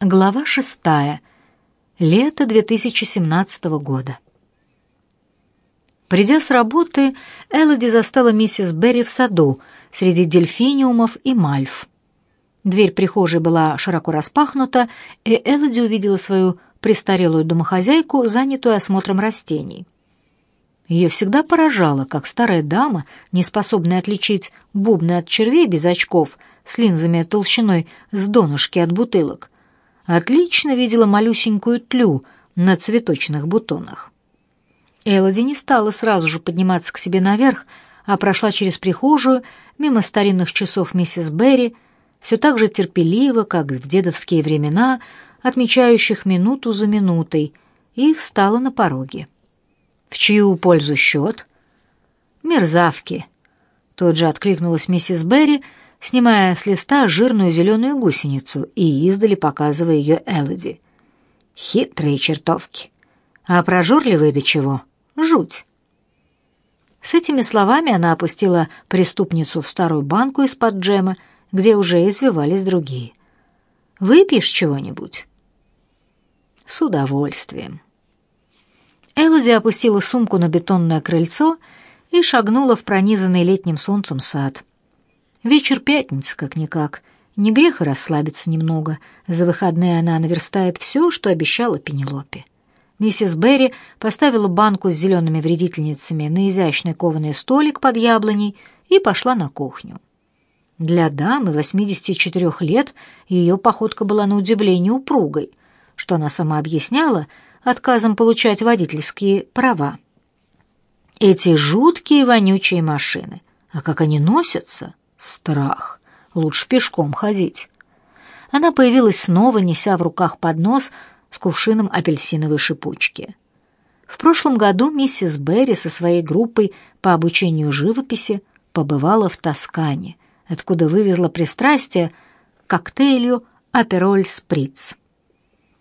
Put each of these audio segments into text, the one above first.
Глава шестая. Лето 2017 года. Придя с работы, Элоди застала миссис Берри в саду среди дельфиниумов и мальв. Дверь прихожей была широко распахнута, и Элоди увидела свою престарелую домохозяйку, занятую осмотром растений. Ее всегда поражало, как старая дама, не способная отличить бубны от червей без очков, с линзами толщиной с донышки от бутылок, отлично видела малюсенькую тлю на цветочных бутонах. Элоди не стала сразу же подниматься к себе наверх, а прошла через прихожую, мимо старинных часов миссис Берри, все так же терпеливо, как в дедовские времена, отмечающих минуту за минутой, и встала на пороге. «В чью пользу счет?» «Мерзавки!» Тут же откликнулась миссис Берри, снимая с листа жирную зеленую гусеницу и издали показывая ее Элоди. «Хитрые чертовки! А прожорливые до чего?» Жуть. С этими словами она опустила преступницу в старую банку из-под джема, где уже извивались другие. «Выпьешь чего-нибудь?» «С удовольствием». Элоди опустила сумку на бетонное крыльцо и шагнула в пронизанный летним солнцем сад. Вечер пятницы, как-никак. Не грех расслабиться немного. За выходные она наверстает все, что обещала Пенелопе. Миссис Берри поставила банку с зелеными вредительницами на изящный кованый столик под яблоней и пошла на кухню. Для дамы 84 лет ее походка была на удивление упругой, что она сама объясняла отказом получать водительские права. Эти жуткие вонючие машины. А как они носятся? Страх. Лучше пешком ходить. Она появилась снова, неся в руках поднос с кувшином апельсиновой шипучки. В прошлом году миссис Берри со своей группой по обучению живописи побывала в Тоскане, откуда вывезла пристрастие к коктейлю «Апероль Сприц».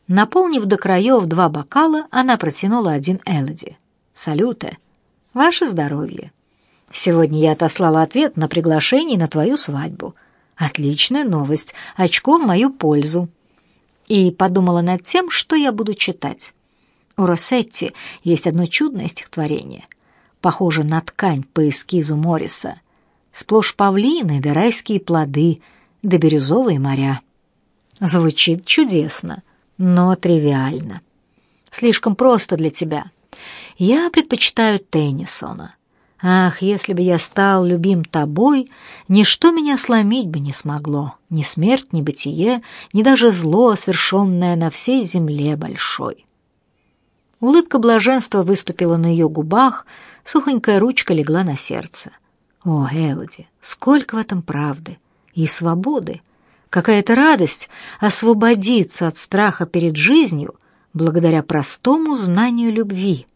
Наполнив до краев два бокала, она протянула один Элоди. «Салюте! Ваше здоровье! Сегодня я отослала ответ на приглашение на твою свадьбу. Отличная новость, очко в мою пользу и подумала над тем, что я буду читать. У Россетти есть одно чудное стихотворение, похоже на ткань по эскизу Морриса. Сплошь павлины да райские плоды, да бирюзовые моря. Звучит чудесно, но тривиально. Слишком просто для тебя. Я предпочитаю Теннисона. Ах, если бы я стал любим тобой, ничто меня сломить бы не смогло, ни смерть, ни бытие, ни даже зло, свершенное на всей земле большой. Улыбка блаженства выступила на ее губах, сухонькая ручка легла на сердце. О, Элоди, сколько в этом правды и свободы! Какая-то радость освободиться от страха перед жизнью благодаря простому знанию любви —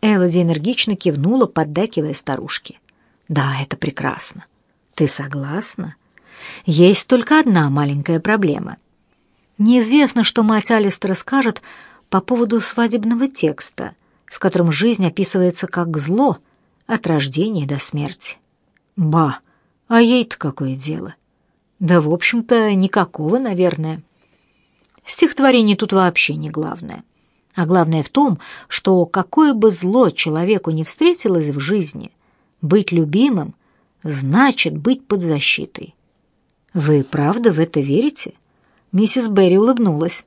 Элоди энергично кивнула, поддакивая старушке. «Да, это прекрасно. Ты согласна? Есть только одна маленькая проблема. Неизвестно, что мать Алистера скажет по поводу свадебного текста, в котором жизнь описывается как зло от рождения до смерти. Ба, а ей-то какое дело? Да, в общем-то, никакого, наверное. Стихотворение тут вообще не главное. А главное в том, что какое бы зло человеку не встретилось в жизни, быть любимым значит быть под защитой. Вы правда в это верите? Миссис Берри улыбнулась.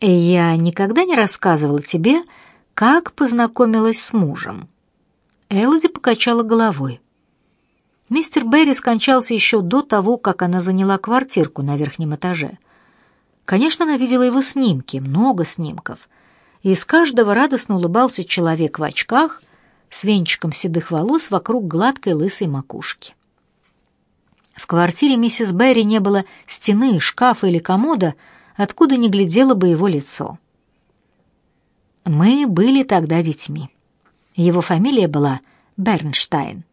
Я никогда не рассказывала тебе, как познакомилась с мужем. Элоди покачала головой. Мистер Берри скончался еще до того, как она заняла квартирку на верхнем этаже. Конечно, она видела его снимки, много снимков, и из каждого радостно улыбался человек в очках с венчиком седых волос вокруг гладкой лысой макушки. В квартире миссис Берри не было стены, шкафа или комода, откуда не глядело бы его лицо. Мы были тогда детьми. Его фамилия была Бернштайн.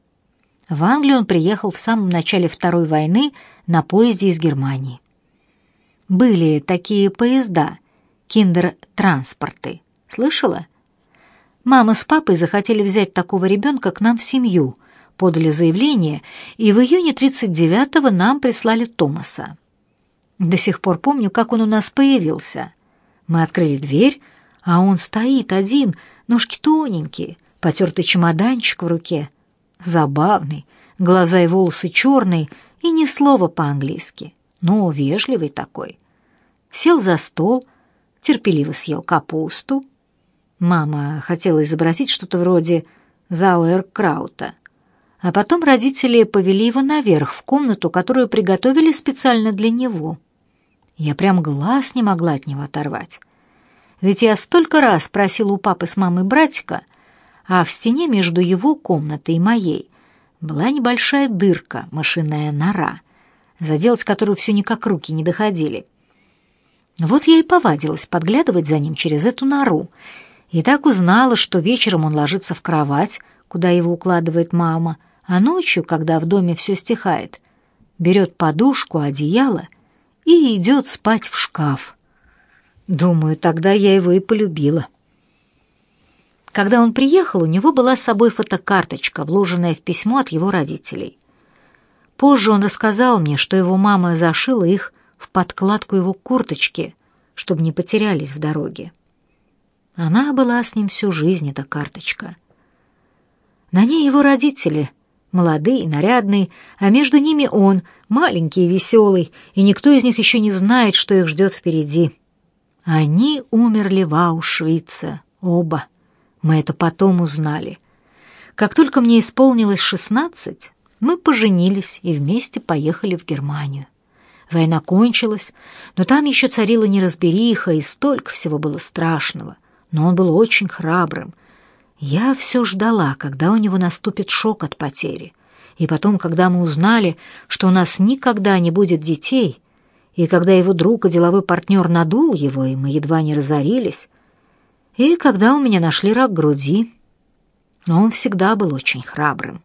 В Англию он приехал в самом начале Второй войны на поезде из Германии. Были такие поезда — киндер-транспорты. Слышала? Мама с папой захотели взять такого ребенка к нам в семью, подали заявление, и в июне 39-го нам прислали Томаса. До сих пор помню, как он у нас появился. Мы открыли дверь, а он стоит один, ножки тоненькие, потертый чемоданчик в руке. Забавный, глаза и волосы черные, и ни слова по-английски, но вежливый такой. Сел за стол, терпеливо съел капусту. Мама хотела изобразить что-то вроде зауэркраута. А потом родители повели его наверх, в комнату, которую приготовили специально для него. Я прям глаз не могла от него оторвать. Ведь я столько раз просила у папы с мамой братика, а в стене между его комнатой и моей была небольшая дырка, машинная нора, заделать которую все никак руки не доходили. Вот я и повадилась подглядывать за ним через эту нору, и так узнала, что вечером он ложится в кровать, куда его укладывает мама, а ночью, когда в доме все стихает, берет подушку, одеяло — и идет спать в шкаф. Думаю, тогда я его и полюбила. Когда он приехал, у него была с собой фотокарточка, вложенная в письмо от его родителей. Позже он рассказал мне, что его мама зашила их в подкладку его курточки, чтобы не потерялись в дороге. Она была с ним всю жизнь, эта карточка. На ней его родители, молодый, нарядный, а между ними он, маленький и веселый, и никто из них еще не знает, что их ждет впереди. Они умерли в Аушвице, оба. Мы это потом узнали. Как только мне исполнилось шестнадцать, мы поженились и вместе поехали в Германию. Война кончилась, но там еще царила неразбериха, и столько всего было страшного. Но он был очень храбрым, я все ждала, когда у него наступит шок от потери. И потом, когда мы узнали, что у нас никогда не будет детей, и когда его друг и деловой партнер надул его, и мы едва не разорились, и когда у меня нашли рак груди. Но он всегда был очень храбрым.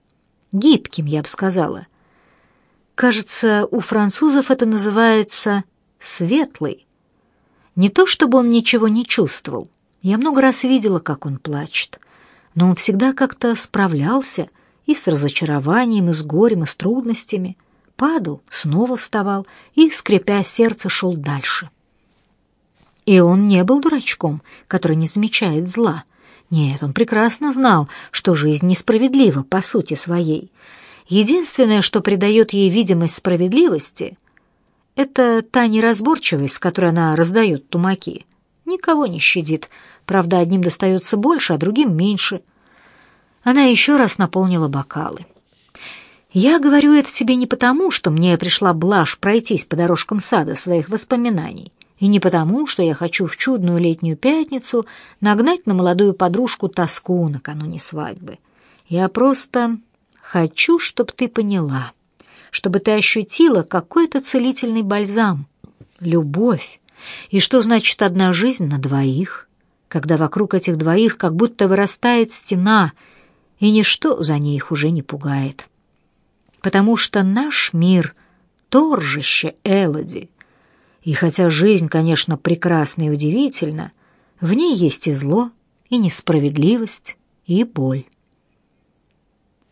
Гибким, я бы сказала. Кажется, у французов это называется «светлый». Не то чтобы он ничего не чувствовал. Я много раз видела, как он плачет но он всегда как-то справлялся и с разочарованием, и с горем, и с трудностями. Падал, снова вставал и, скрипя сердце, шел дальше. И он не был дурачком, который не замечает зла. Нет, он прекрасно знал, что жизнь несправедлива по сути своей. Единственное, что придает ей видимость справедливости, это та неразборчивость, с которой она раздает тумаки. Никого не щадит, Правда, одним достается больше, а другим меньше. Она еще раз наполнила бокалы. Я говорю это тебе не потому, что мне пришла блажь пройтись по дорожкам сада своих воспоминаний, и не потому, что я хочу в чудную летнюю пятницу нагнать на молодую подружку тоску накануне свадьбы. Я просто хочу, чтобы ты поняла, чтобы ты ощутила какой-то целительный бальзам, любовь, и что значит одна жизнь на двоих, когда вокруг этих двоих как будто вырастает стена, и ничто за ней их уже не пугает. Потому что наш мир — торжище Элоди, и хотя жизнь, конечно, прекрасна и удивительна, в ней есть и зло, и несправедливость, и боль.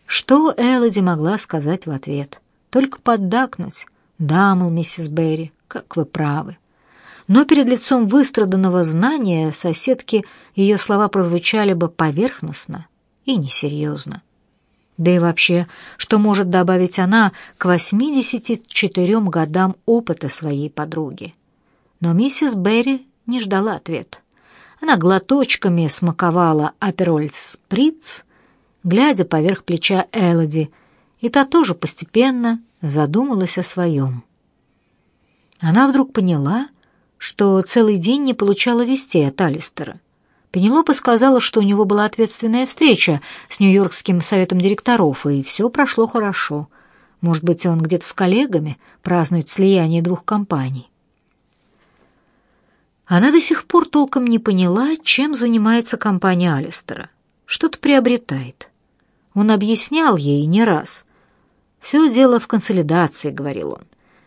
Что Элоди могла сказать в ответ? Только поддакнуть. «Да, мол, миссис Берри, как вы правы» но перед лицом выстраданного знания соседки ее слова прозвучали бы поверхностно и несерьезно. Да и вообще, что может добавить она к 84 годам опыта своей подруги? Но миссис Берри не ждала ответа. Она глоточками смаковала апероль-сприц, глядя поверх плеча Элоди, и та тоже постепенно задумалась о своем. Она вдруг поняла, что целый день не получала вестей от Алистера. Пенелопа сказала, что у него была ответственная встреча с Нью-Йоркским советом директоров, и все прошло хорошо. Может быть, он где-то с коллегами празднует слияние двух компаний. Она до сих пор толком не поняла, чем занимается компания Алистера. Что-то приобретает. Он объяснял ей не раз. «Все дело в консолидации», — говорил он.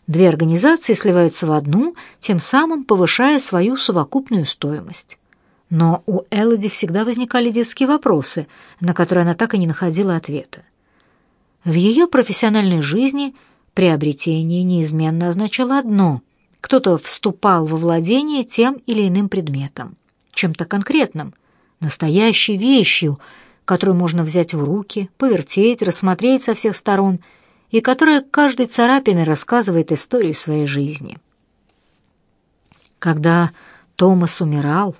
Две организации сливаются в одну, тем самым повышая свою совокупную стоимость. Но у Элоди всегда возникали детские вопросы, на которые она так и не находила ответа. В ее профессиональной жизни приобретение неизменно означало одно — Кто-то вступал во владение тем или иным предметом, чем-то конкретным, настоящей вещью, которую можно взять в руки, повертеть, рассмотреть со всех сторон и которая каждой царапиной рассказывает историю своей жизни. Когда Томас умирал,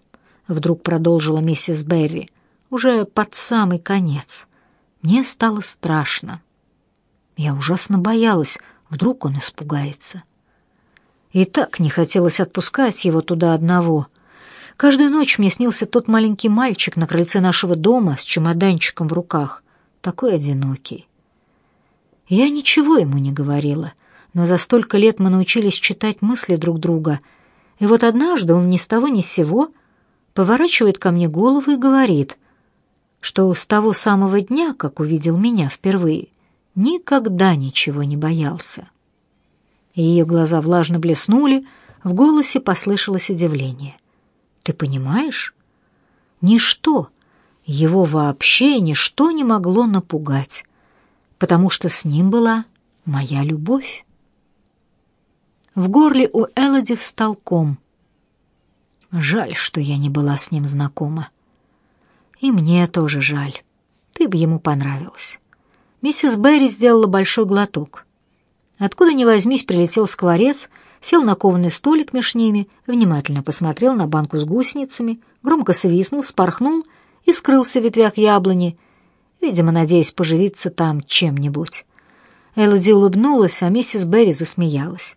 вдруг продолжила миссис Берри, уже под самый конец, мне стало страшно. Я ужасно боялась, вдруг он испугается. И так не хотелось отпускать его туда одного. Каждую ночь мне снился тот маленький мальчик на крыльце нашего дома с чемоданчиком в руках, такой одинокий. Я ничего ему не говорила, но за столько лет мы научились читать мысли друг друга. И вот однажды он ни с того ни с сего поворачивает ко мне голову и говорит, что с того самого дня, как увидел меня впервые, никогда ничего не боялся. Ее глаза влажно блеснули, в голосе послышалось удивление. «Ты понимаешь? Ничто, его вообще ничто не могло напугать, потому что с ним была моя любовь». В горле у Элоди встал ком. Жаль, что я не была с ним знакома. И мне тоже жаль. Ты бы ему понравилась. Миссис Берри сделала большой глоток. Откуда ни возьмись прилетел скворец, сел на кованый столик меж ними, внимательно посмотрел на банку с гусеницами, громко свистнул, спорхнул и скрылся в ветвях яблони, видимо, надеясь поживиться там чем-нибудь. Элоди улыбнулась, а миссис Берри засмеялась.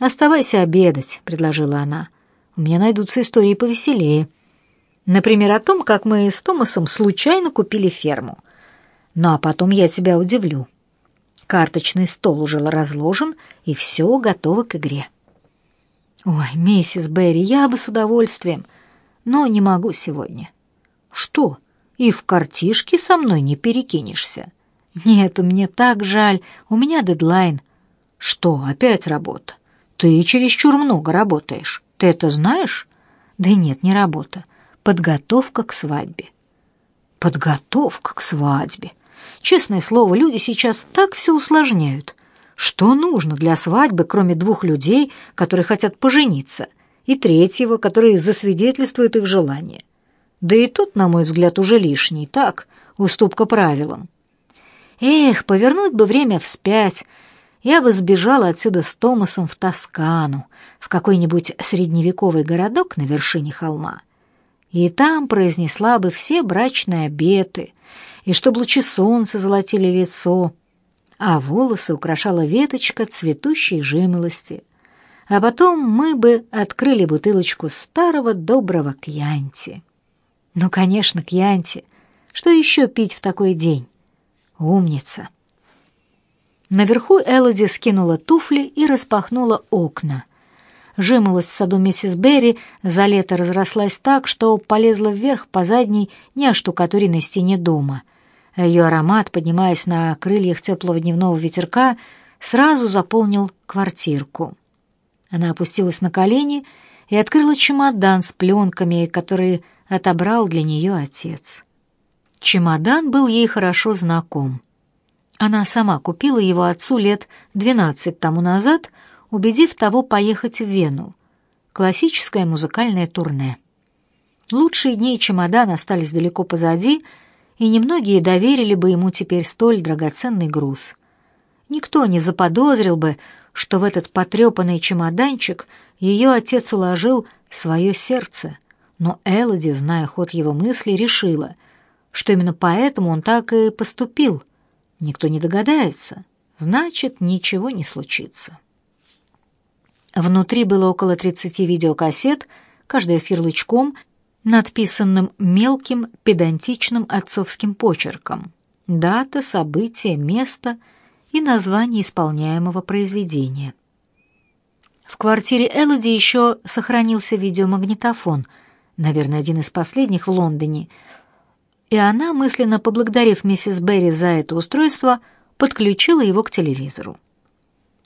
«Оставайся обедать», — предложила она. «У меня найдутся истории повеселее. Например, о том, как мы с Томасом случайно купили ферму. Ну а потом я тебя удивлю. Карточный стол уже разложен, и все готово к игре. Ой, миссис Берри, я бы с удовольствием, но не могу сегодня. Что? И в картишки со мной не перекинешься? Нет, мне так жаль, у меня дедлайн. Что, опять работа? Ты чересчур много работаешь. Ты это знаешь? Да нет, не работа. Подготовка к свадьбе. Подготовка к свадьбе. Честное слово, люди сейчас так все усложняют. Что нужно для свадьбы, кроме двух людей, которые хотят пожениться, и третьего, который засвидетельствует их желание? Да и тут, на мой взгляд, уже лишний, так, уступка правилам. Эх, повернуть бы время вспять. Я бы сбежала отсюда с Томасом в Тоскану, в какой-нибудь средневековый городок на вершине холма. И там произнесла бы все брачные обеты, и чтобы лучи солнца золотили лицо, а волосы украшала веточка цветущей жимолости. А потом мы бы открыли бутылочку старого доброго кьянти. Ну, конечно, кьянти. Что еще пить в такой день? Умница. Наверху Элоди скинула туфли и распахнула окна. Жимолость в саду миссис Берри за лето разрослась так, что полезла вверх по задней неоштукатуренной стене дома — ее аромат, поднимаясь на крыльях теплого дневного ветерка, сразу заполнил квартирку. Она опустилась на колени и открыла чемодан с пленками, которые отобрал для нее отец. Чемодан был ей хорошо знаком. Она сама купила его отцу лет двенадцать тому назад, убедив того поехать в Вену. Классическое музыкальное турне. Лучшие дни чемодана остались далеко позади — и немногие доверили бы ему теперь столь драгоценный груз. Никто не заподозрил бы, что в этот потрепанный чемоданчик ее отец уложил свое сердце, но Элоди, зная ход его мыслей, решила, что именно поэтому он так и поступил. Никто не догадается, значит, ничего не случится. Внутри было около 30 видеокассет, каждая с ярлычком надписанным мелким педантичным отцовским почерком. Дата, событие, место и название исполняемого произведения. В квартире Элоди еще сохранился видеомагнитофон, наверное, один из последних в Лондоне, и она, мысленно поблагодарив миссис Берри за это устройство, подключила его к телевизору.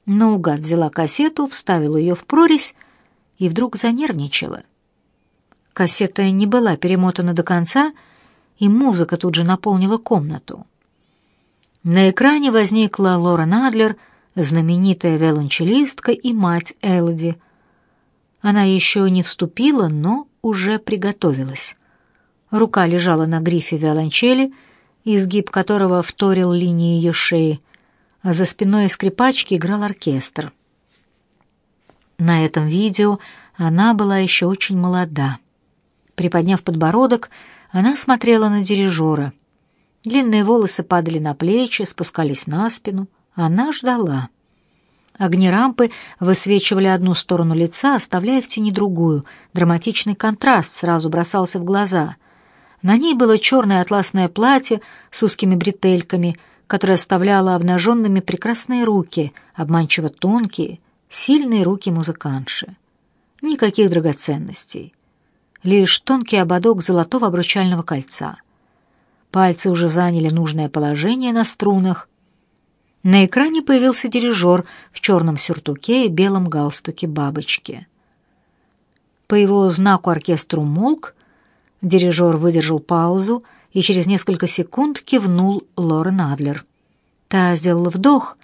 Наугад взяла кассету, вставила ее в прорезь и вдруг занервничала. Кассета не была перемотана до конца, и музыка тут же наполнила комнату. На экране возникла Лора Надлер знаменитая виолончелистка и мать Элоди. Она еще не вступила, но уже приготовилась. Рука лежала на грифе виолончели, изгиб которого вторил линии ее шеи, а за спиной скрипачки играл оркестр. На этом видео она была еще очень молода. Приподняв подбородок, она смотрела на дирижера. Длинные волосы падали на плечи, спускались на спину. Она ждала. Огни рампы высвечивали одну сторону лица, оставляя в тени другую. Драматичный контраст сразу бросался в глаза. На ней было черное атласное платье с узкими бретельками, которое оставляло обнаженными прекрасные руки, обманчиво тонкие, сильные руки музыканши. Никаких драгоценностей. Лишь тонкий ободок золотого обручального кольца. Пальцы уже заняли нужное положение на струнах. На экране появился дирижер в черном сюртуке и белом галстуке бабочки. По его знаку оркестру молк, дирижер выдержал паузу и через несколько секунд кивнул Лорен Адлер. Та сделала вдох,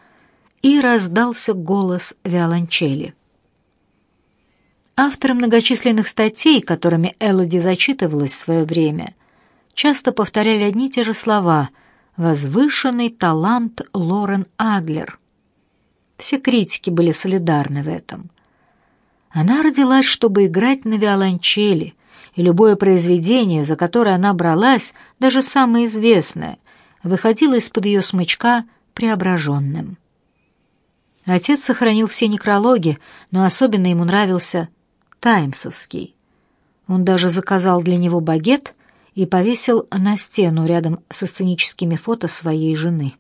и раздался голос виолончели. Авторы многочисленных статей, которыми Элоди зачитывалась в свое время, часто повторяли одни и те же слова «возвышенный талант Лорен Адлер». Все критики были солидарны в этом. Она родилась, чтобы играть на виолончели, и любое произведение, за которое она бралась, даже самое известное, выходило из-под ее смычка преображенным. Отец сохранил все некрологи, но особенно ему нравился таймсовский. Он даже заказал для него багет и повесил на стену рядом со сценическими фото своей жены.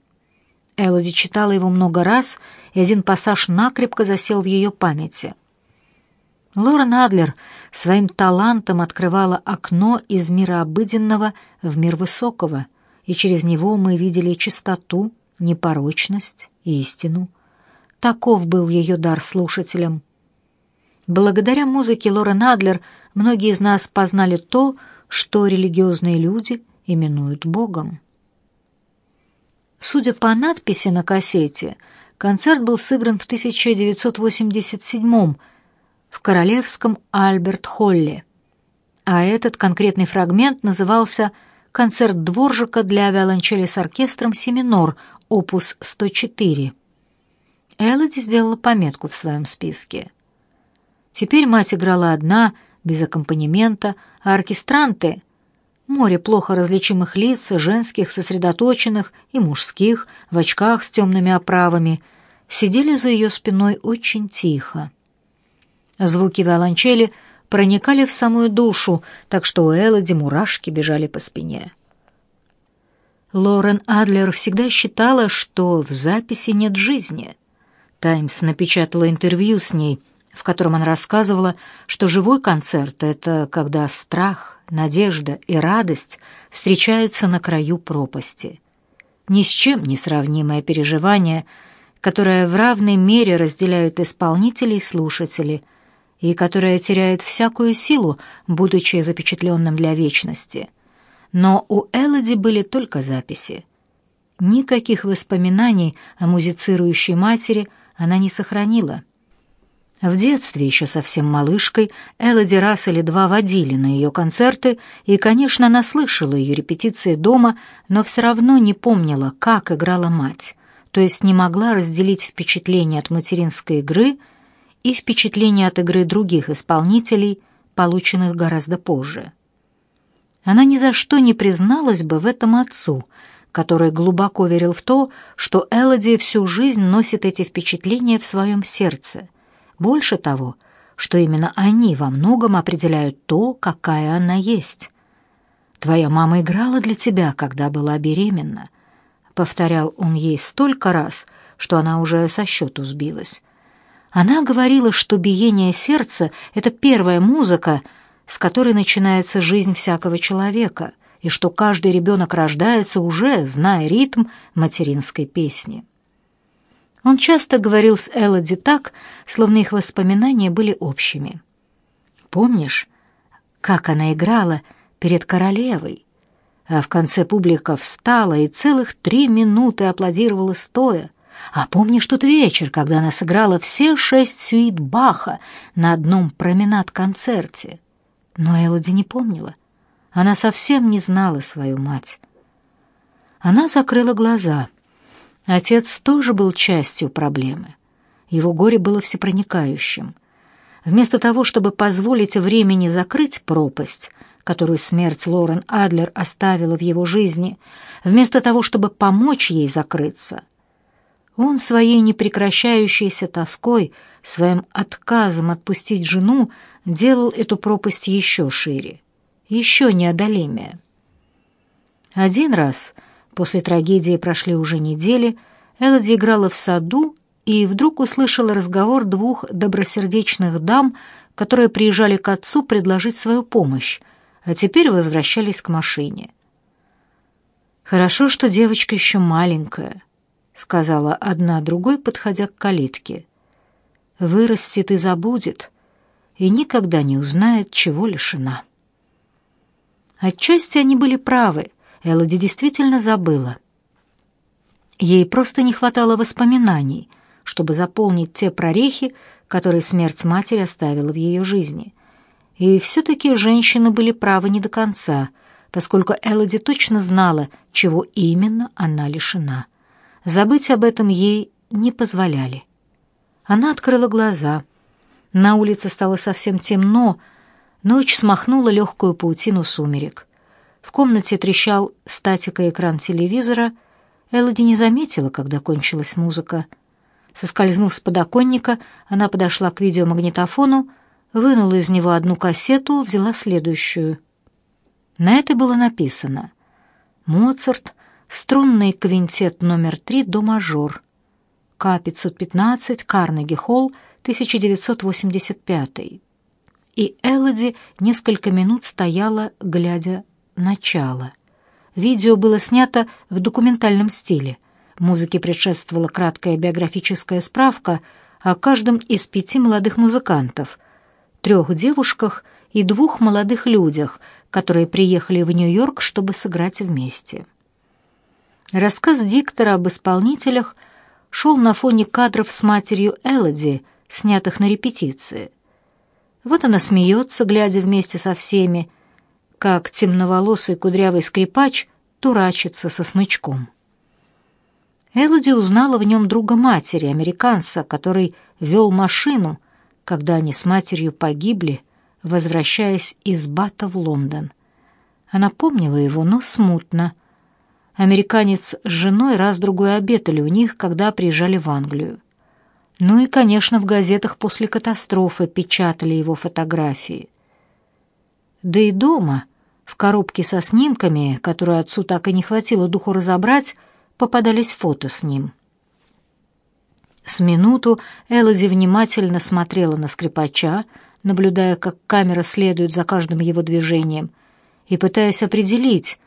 Элоди читала его много раз, и один пассаж накрепко засел в ее памяти. Лорен Адлер своим талантом открывала окно из мира обыденного в мир высокого, и через него мы видели чистоту, непорочность, истину. Таков был ее дар слушателям. Благодаря музыке Лорен Адлер многие из нас познали то, что религиозные люди именуют Богом. Судя по надписи на кассете, концерт был сыгран в 1987 в Королевском Альберт-Холле, а этот конкретный фрагмент назывался «Концерт Дворжика для виолончели с оркестром Семинор, опус 104». Элоди сделала пометку в своем списке. Теперь мать играла одна, без аккомпанемента, а оркестранты — море плохо различимых лиц, женских, сосредоточенных и мужских, в очках с темными оправами, сидели за ее спиной очень тихо. Звуки виолончели проникали в самую душу, так что у Элоди мурашки бежали по спине. Лорен Адлер всегда считала, что в записи нет жизни — «Таймс» напечатала интервью с ней, в котором она рассказывала, что живой концерт — это когда страх, надежда и радость встречаются на краю пропасти. Ни с чем не сравнимое переживание, которое в равной мере разделяют исполнители и слушатели, и которое теряет всякую силу, будучи запечатленным для вечности. Но у Элоди были только записи. Никаких воспоминаний о музицирующей матери — она не сохранила. В детстве, еще совсем малышкой, Элоди раз или два водили на ее концерты, и, конечно, она слышала ее репетиции дома, но все равно не помнила, как играла мать, то есть не могла разделить впечатление от материнской игры и впечатление от игры других исполнителей, полученных гораздо позже. Она ни за что не призналась бы в этом отцу — который глубоко верил в то, что Элоди всю жизнь носит эти впечатления в своем сердце. Больше того, что именно они во многом определяют то, какая она есть. «Твоя мама играла для тебя, когда была беременна», — повторял он ей столько раз, что она уже со счету сбилась. Она говорила, что биение сердца — это первая музыка, с которой начинается жизнь всякого человека — и что каждый ребенок рождается уже, зная ритм материнской песни. Он часто говорил с Элоди так, словно их воспоминания были общими. «Помнишь, как она играла перед королевой?» А в конце публика встала и целых три минуты аплодировала стоя, А помнишь тот вечер, когда она сыграла все шесть сюит Баха на одном променад-концерте? Но Элоди не помнила. Она совсем не знала свою мать. Она закрыла глаза. Отец тоже был частью проблемы. Его горе было всепроникающим. Вместо того, чтобы позволить времени закрыть пропасть, которую смерть Лорен Адлер оставила в его жизни, вместо того, чтобы помочь ей закрыться, он своей непрекращающейся тоской, своим отказом отпустить жену, делал эту пропасть еще шире, еще неодолимее. Один раз, после трагедии прошли уже недели, Элоди играла в саду и вдруг услышала разговор двух добросердечных дам, которые приезжали к отцу предложить свою помощь, а теперь возвращались к машине. «Хорошо, что девочка еще маленькая», — сказала одна другой, подходя к калитке. «Вырастет и забудет, и никогда не узнает, чего лишена». Отчасти они были правы, Элоди действительно забыла. Ей просто не хватало воспоминаний, чтобы заполнить те прорехи, которые смерть матери оставила в ее жизни. И все-таки женщины были правы не до конца, поскольку Элоди точно знала, чего именно она лишена. Забыть об этом ей не позволяли. Она открыла глаза. На улице стало совсем темно, ночь смахнула легкую паутину сумерек. В комнате трещал статика экран телевизора. Элоди не заметила, когда кончилась музыка. Соскользнув с подоконника, она подошла к видеомагнитофону, вынула из него одну кассету, взяла следующую. На этой было написано «Моцарт, струнный квинтет номер 3 до мажор, К-515, Карнеги-Холл, 1985». И Элоди несколько минут стояла, глядя начало. Видео было снято в документальном стиле. Музыке предшествовала краткая биографическая справка о каждом из пяти молодых музыкантов, трех девушках и двух молодых людях, которые приехали в Нью-Йорк, чтобы сыграть вместе. Рассказ диктора об исполнителях шел на фоне кадров с матерью Элоди, снятых на репетиции. Вот она смеется, глядя вместе со всеми, как темноволосый кудрявый скрипач турачится со смычком. Элоди узнала в нем друга матери, американца, который вел машину, когда они с матерью погибли, возвращаясь из Бата в Лондон. Она помнила его, но смутно. Американец с женой раз-другой обедали у них, когда приезжали в Англию. Ну и, конечно, в газетах после катастрофы печатали его фотографии. Да и дома, в коробке со снимками, которую отцу так и не хватило духу разобрать, попадались фото с ним. С минуту Элоди внимательно смотрела на скрипача, наблюдая, как камера следует за каждым его движением, и пытаясь определить,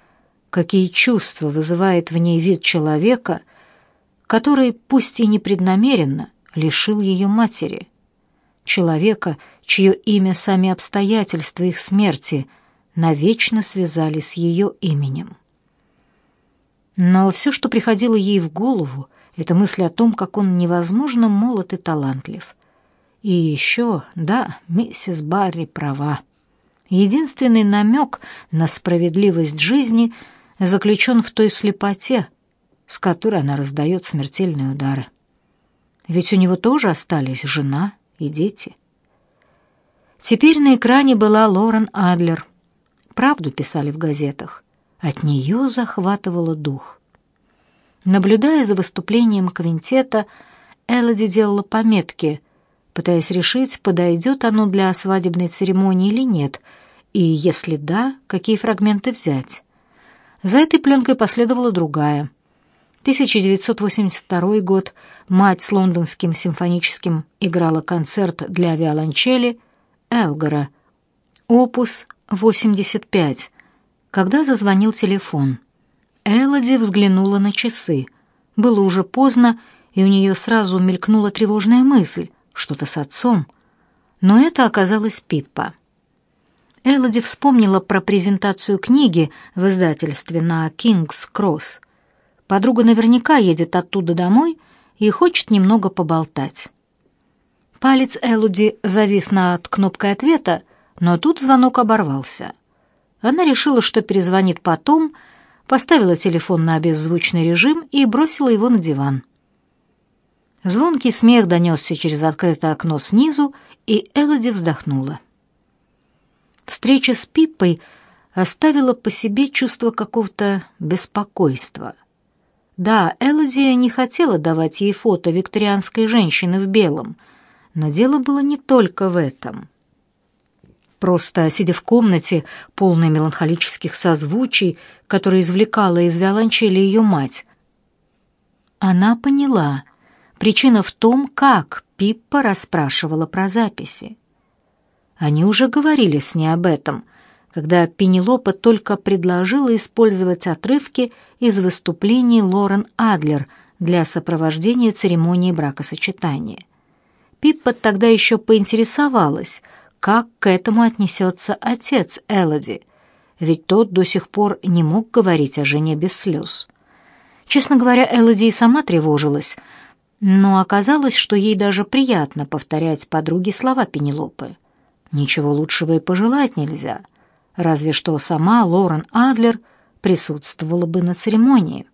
какие чувства вызывает в ней вид человека, который, пусть и непреднамеренно, лишил ее матери. Человека, чье имя сами обстоятельства их смерти навечно связали с ее именем. Но все, что приходило ей в голову, это мысль о том, как он невозможно молод и талантлив. И еще, да, миссис Барри права. Единственный намек на справедливость жизни заключен в той слепоте, с которой она раздает смертельные удары. Ведь у него тоже остались жена и дети. Теперь на экране была Лорен Адлер. Правду писали в газетах. От нее захватывало дух. Наблюдая за выступлением квинтета, Элоди делала пометки, пытаясь решить, подойдет оно для свадебной церемонии или нет, и, если да, какие фрагменты взять. За этой пленкой последовала другая. 1982 год. Мать с лондонским симфоническим играла концерт для виолончели Элгора. Опус 85 когда зазвонил телефон. Элоди взглянула на часы. Было уже поздно, и у нее сразу мелькнула тревожная мысль, что-то с отцом. Но это оказалась Пиппа. Элоди вспомнила про презентацию книги в издательстве на Кингс Кросс. Подруга наверняка едет оттуда домой, и хочет немного поболтать. Палец Элуди завис над кнопкой ответа, но тут звонок оборвался. Она решила, что перезвонит потом, поставила телефон на беззвучный режим и бросила его на диван. Звонкий смех донесся через открытое окно снизу, и Элоди вздохнула. Встреча с Пиппой оставила по себе чувство какого-то беспокойства. Да, Элоди не хотела давать ей фото викторианской женщины в белом, но дело было не только в этом. Просто сидя в комнате, полной меланхолических созвучий, которые извлекала из виолончели ее мать, она поняла, причина в том, как Пиппа расспрашивала про записи. Они уже говорили с ней об этом, когда Пенелопа только предложила использовать отрывки из выступлений Лорен Адлер для сопровождения церемонии бракосочетания. Пиппа тогда еще поинтересовалась, как к этому отнесется отец Элоди, ведь тот до сих пор не мог говорить о жене без слез. Честно говоря, Элоди и сама тревожилась, но оказалось, что ей даже приятно повторять подруге слова Пенелопы. Ничего лучшего и пожелать нельзя, разве что сама Лорен Адлер присутствовала бы на церемонии.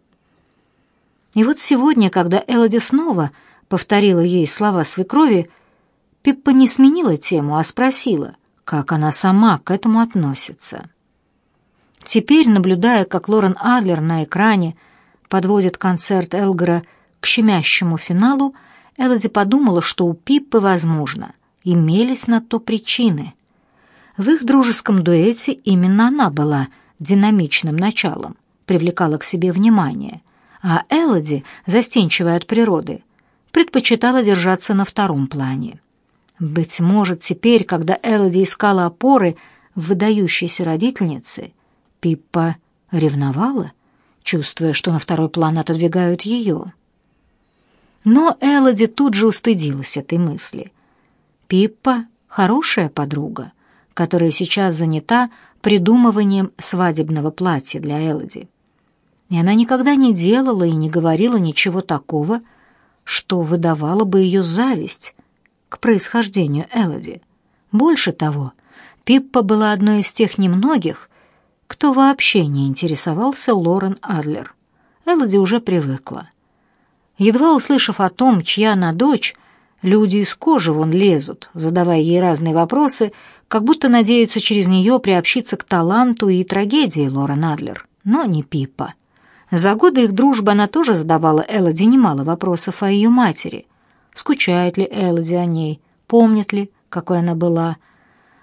И вот сегодня, когда Элоди снова повторила ей слова свекрови, Пиппа не сменила тему, а спросила, как она сама к этому относится. Теперь, наблюдая, как Лорен Адлер на экране подводит концерт Элгара к щемящему финалу, Элоди подумала, что у Пиппы, возможно, имелись на то причины. В их дружеском дуэте именно она была динамичным началом, привлекала к себе внимание, а Элоди, застенчивая от природы, предпочитала держаться на втором плане. Быть может, теперь, когда Элоди искала опоры в выдающейся родительнице, Пиппа ревновала, чувствуя, что на второй план отодвигают ее. Но Элоди тут же устыдилась этой мысли. Пиппа — хорошая подруга, которая сейчас занята придумыванием свадебного платья для Элоди. И она никогда не делала и не говорила ничего такого, что выдавало бы ее зависть к происхождению Элоди. Больше того, Пиппа была одной из тех немногих, кто вообще не интересовался Лорен Адлер. Элоди уже привыкла. Едва услышав о том, чья она дочь, люди из кожи вон лезут, задавая ей разные вопросы, как будто надеются через нее приобщиться к таланту и трагедии Лора Надлер, но не Пипа. За годы их дружбы она тоже задавала Элоди немало вопросов о ее матери. Скучает ли Элоди о ней, помнит ли, какой она была.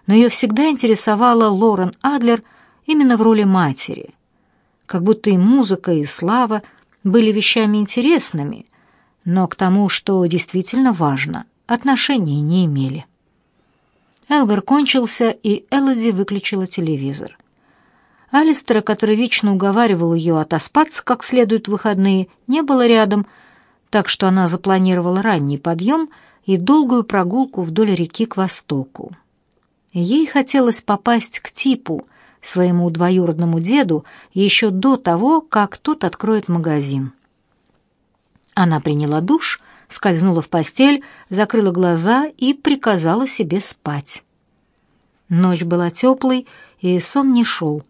Но ее всегда интересовала Лорен Адлер именно в роли матери. Как будто и музыка, и слава — были вещами интересными, но к тому, что действительно важно, отношения не имели. Элгар кончился, и Элоди выключила телевизор. Алистера, который вечно уговаривал ее отоспаться как следует в выходные, не было рядом, так что она запланировала ранний подъем и долгую прогулку вдоль реки к востоку. Ей хотелось попасть к типу, своему двоюродному деду еще до того, как тот откроет магазин. Она приняла душ, скользнула в постель, закрыла глаза и приказала себе спать. Ночь была теплой, и сон не шел.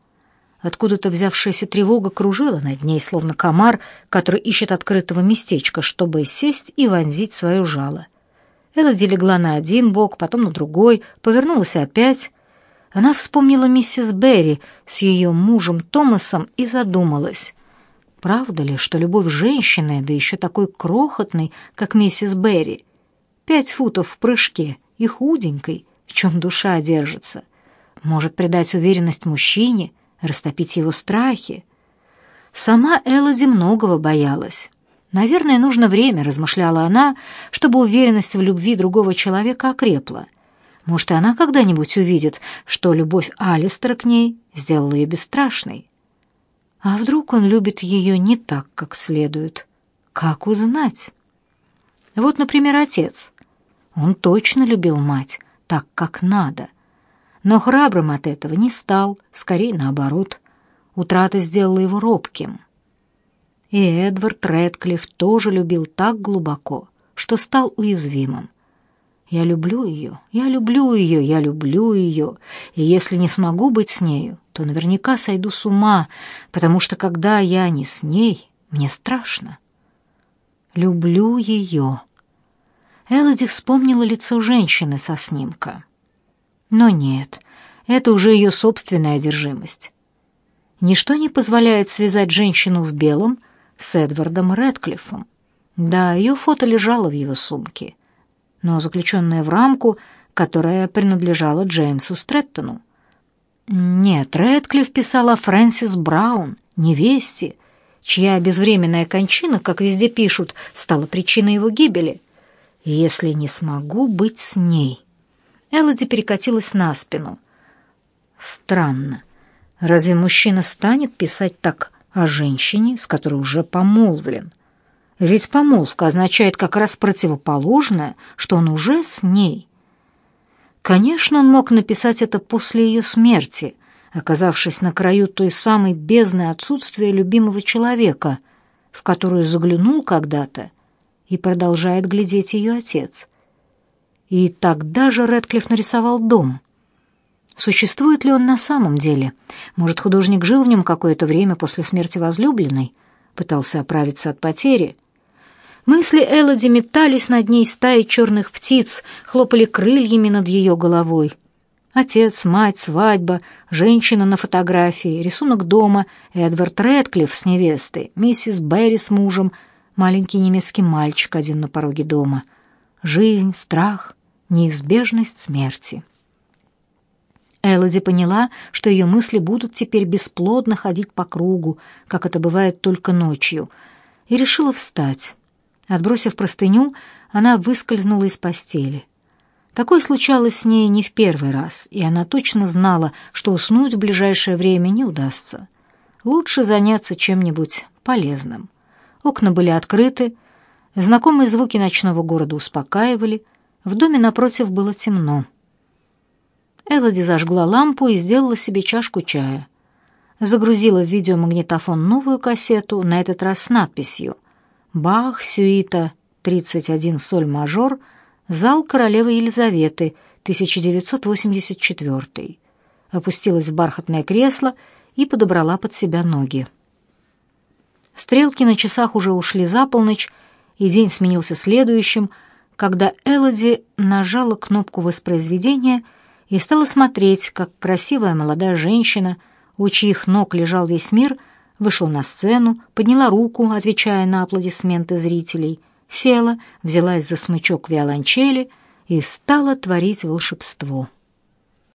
Откуда-то взявшаяся тревога кружила над ней, словно комар, который ищет открытого местечка, чтобы сесть и вонзить свое жало. Элоди легла на один бок, потом на другой, повернулась опять, она вспомнила миссис Берри с ее мужем Томасом и задумалась. Правда ли, что любовь женщины, да еще такой крохотной, как миссис Берри, пять футов в прыжке и худенькой, в чем душа держится, может придать уверенность мужчине, растопить его страхи? Сама Элоди многого боялась. Наверное, нужно время, размышляла она, чтобы уверенность в любви другого человека окрепла — может, и она когда-нибудь увидит, что любовь Алистера к ней сделала ее бесстрашной. А вдруг он любит ее не так, как следует? Как узнать? Вот, например, отец. Он точно любил мать так, как надо. Но храбрым от этого не стал, скорее наоборот. Утрата сделала его робким. И Эдвард Рэдклифф тоже любил так глубоко, что стал уязвимым. Я люблю ее, я люблю ее, я люблю ее, и если не смогу быть с нею, то наверняка сойду с ума, потому что когда я не с ней, мне страшно. Люблю ее. Элоди вспомнила лицо женщины со снимка. Но нет, это уже ее собственная одержимость. Ничто не позволяет связать женщину в белом с Эдвардом Рэдклиффом. Да, ее фото лежало в его сумке, но заключенное в рамку, которая принадлежала Джеймсу Стрэттону. Нет, Рэдклифф писал о Фрэнсис Браун, невесте, чья безвременная кончина, как везде пишут, стала причиной его гибели. Если не смогу быть с ней. Элоди перекатилась на спину. Странно. Разве мужчина станет писать так о женщине, с которой уже помолвлен? Ведь помолвка означает как раз противоположное, что он уже с ней. Конечно, он мог написать это после ее смерти, оказавшись на краю той самой бездны отсутствия любимого человека, в которую заглянул когда-то и продолжает глядеть ее отец. И тогда же Рэдклифф нарисовал дом. Существует ли он на самом деле? Может, художник жил в нем какое-то время после смерти возлюбленной, пытался оправиться от потери, Мысли Элоди метались над ней стаи черных птиц, хлопали крыльями над ее головой. Отец, мать, свадьба, женщина на фотографии, рисунок дома, Эдвард Рэдклифф с невестой, миссис Берри с мужем, маленький немецкий мальчик один на пороге дома. Жизнь, страх, неизбежность смерти. Элоди поняла, что ее мысли будут теперь бесплодно ходить по кругу, как это бывает только ночью, и решила встать. Отбросив простыню, она выскользнула из постели. Такое случалось с ней не в первый раз, и она точно знала, что уснуть в ближайшее время не удастся. Лучше заняться чем-нибудь полезным. Окна были открыты, знакомые звуки ночного города успокаивали, в доме напротив было темно. Элоди зажгла лампу и сделала себе чашку чая. Загрузила в видеомагнитофон новую кассету, на этот раз с надписью Бах, сюита 31 соль мажор, зал королевы Елизаветы, 1984. Опустилась в бархатное кресло и подобрала под себя ноги. Стрелки на часах уже ушли за полночь, и день сменился следующим, когда Элоди нажала кнопку воспроизведения и стала смотреть, как красивая молодая женщина, у чьих ног лежал весь мир, — вышла на сцену, подняла руку, отвечая на аплодисменты зрителей, села, взялась за смычок виолончели и стала творить волшебство.